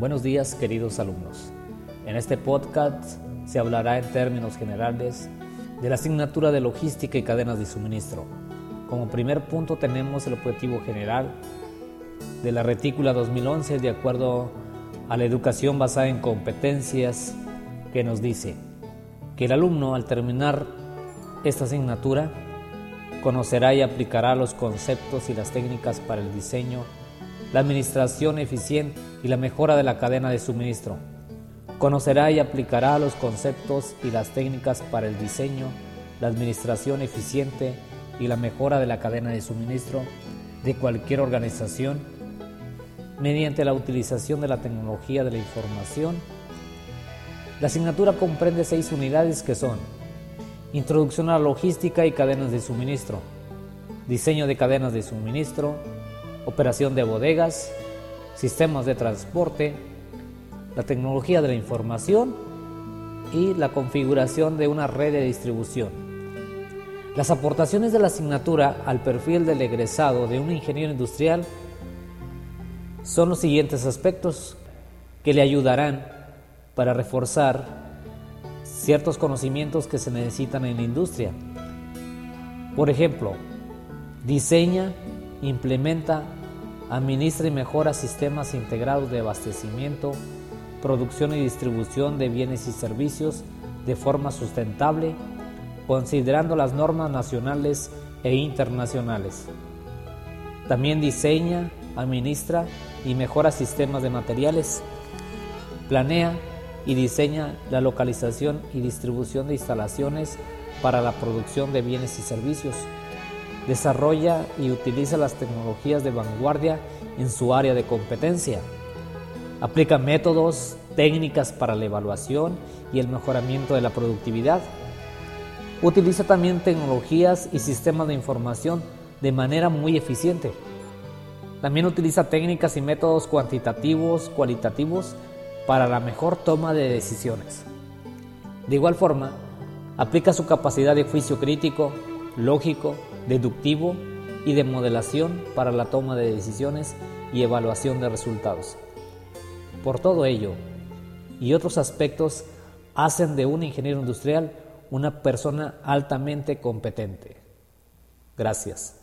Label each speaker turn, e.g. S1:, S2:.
S1: Buenos días queridos alumnos. En este podcast se hablará en términos generales de la asignatura de logística y cadenas de suministro. Como primer punto tenemos el objetivo general de la retícula 2011 de acuerdo a la educación basada en competencias que nos dice que el alumno al terminar esta asignatura conocerá y aplicará los conceptos y las técnicas para el diseño, la administración eficiente y la mejora de la cadena de suministro. Conocerá y aplicará los conceptos y las técnicas para el diseño, la administración eficiente y la mejora de la cadena de suministro de cualquier organización mediante la utilización de la tecnología de la información. La asignatura comprende seis unidades que son Introducción a la logística y cadenas de suministro, diseño de cadenas de suministro, operación de bodegas, sistemas de transporte, la tecnología de la información y la configuración de una red de distribución. Las aportaciones de la asignatura al perfil del egresado de un ingeniero industrial son los siguientes aspectos que le ayudarán para reforzar ciertos conocimientos que se necesitan en la industria. Por ejemplo, diseña, implementa, administra y mejora sistemas integrados de abastecimiento, producción y distribución de bienes y servicios de forma sustentable, considerando las normas nacionales e internacionales. También diseña, administra y mejora sistemas de materiales, planea, y diseña la localización y distribución de instalaciones para la producción de bienes y servicios. Desarrolla y utiliza las tecnologías de vanguardia en su área de competencia. Aplica métodos, técnicas para la evaluación y el mejoramiento de la productividad. Utiliza también tecnologías y sistemas de información de manera muy eficiente. También utiliza técnicas y métodos cuantitativos, cualitativos para la mejor toma de decisiones. De igual forma, aplica su capacidad de juicio crítico, lógico, deductivo y de modelación para la toma de decisiones y evaluación de resultados. Por todo ello y otros aspectos hacen de un ingeniero industrial una persona altamente competente. Gracias.